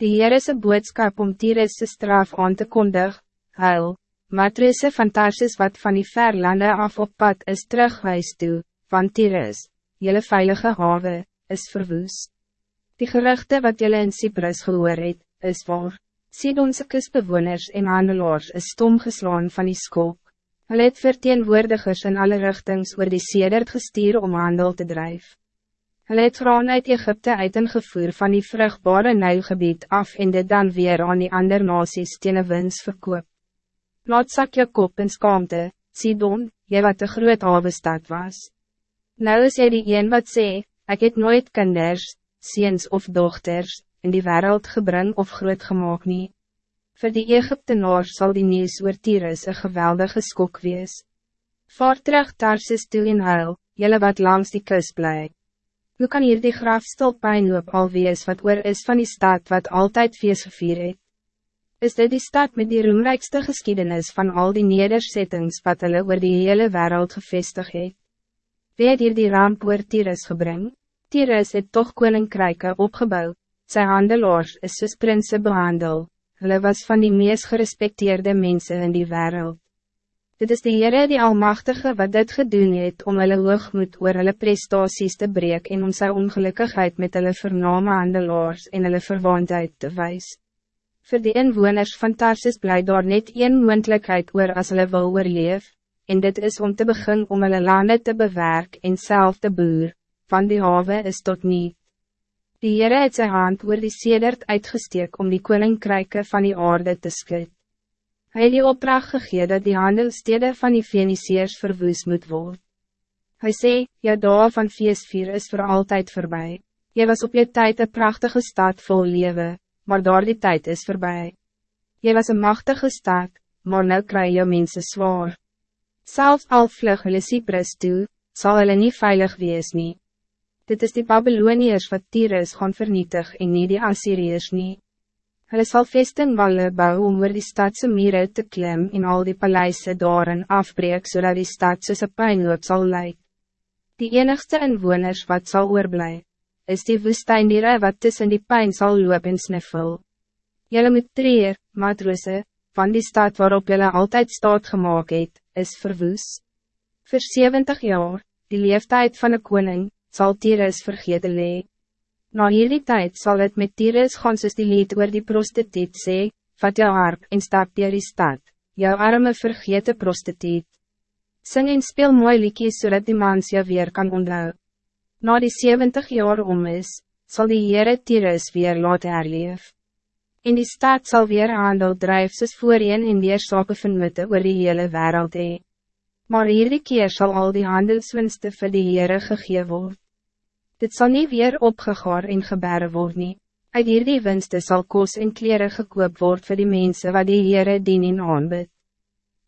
Die Heerese boodskap om Tyrese straf aan te kondig, huil, matrese van Tarsus wat van die verlande af op pad is terugwijs toe, van Tyrus, jylle veilige hawe, is verwoes. Die geruchte wat jylle in Cyprus gehoor het, is waar. Sidonse kustbewoners en handelaars is stom geslaan van die skok. Hulle het verteenwoordigers in alle richtings oor die sedert gestuur om handel te drijven. Hulle het graan uit Egypte uit gevoer van die vrugbare Nijlgebied af en dit dan weer aan die ander nasies teen wins verkoop. Laat sak je kop in skaamte, Sidon, jy wat de groot havenstad was. Nou is jy die een wat sê, ek het nooit kinders, ziens of dochters, in die wereld gebring of groot gemaakt nie. Voor die Egyptenaar zal die nieuws oor Tyrus een geweldige skok wees. Vaar terug Tarsis toe in huil, jylle wat langs die kus blijkt. Hoe kan hier die grafstil pijnloop al wees wat oor is van die stad wat altijd feest gevier het? Is dit die stad met die roemrijkste geschiedenis van al die nederzettings wat hulle oor die hele wereld gevestig het? Wie het hier die ramp oor Tyrus gebring? Tyrus het toch koninkryke opgebouwd, sy handelaars is soos prinse behandel, hulle was van die meest gerespecteerde mensen in die wereld. Dit is de Heere die Almachtige wat dit gedoen het om hulle hoogmoed oor hulle prestaties te breek en om sy ongelukkigheid met hulle vername handelaars en hulle verwaandheid te wijs. Voor die inwoners van Tarsis bly daar net een moendlikheid oor as hulle wil oorleef, en dit is om te begin om hulle lande te bewerk en self te boer, van die haven is tot niet. Die Heere het sy hand oor die sedert uitgesteek om die koninkryke van die aarde te skud. Hij het die opdracht gegee dat die handelstede van die Venetiërs verwoes moet worden. Hij zei, jou dag van feestvier is voor altijd voorbij. Je was op je tijd een prachtige stad vol leven, maar door die tijd is voorbij. Je was een machtige stad, maar nu krijg je mensen zwaar. Zelfs al vlug hulle Cyprus toe, zal hulle niet veilig wees nie. Dit is die Babyloniërs wat Tyrus gaan vernietig en niet die Assyriërs niet. Hulle sal vestingwalle bou om oor die stadse mire te klim en al die paleise daarin afbreek zodat die stad soos een pijnloop sal lyk. Die enigste inwoners wat zal oorblij, is die woestijndiere wat tussen die pijn zal loop en sniffel. Julle moet treer, matrose, van die stad waarop julle altijd staat gemaakt het, is verwoes. Voor 70 jaar, die leeftijd van een koning, zal Tyrus vergeten lee. Na hierdie tijd zal het met Tyrus gaan soos die lied oor die prostituut sê, vat jou harp en stap dier die stad, jou arme vergete prostituut. Sing en speel mooi liedjes zodat die mans jou weer kan onthou. Na die 70 jaar om is, zal die Heere Tyrus weer laat herleef. In die stad zal weer handel drijf soos voorheen en weer sake vernutte oor die hele wereld hee. Maar hierdie keer zal al die handelswinste vir die Heere gegee word. Dit zal niet weer opgegaar en gebaren worden. Nie. Uit hierdie winste zal kos en kleren gekoop worden voor die mensen wat die Heere dien in aanbid.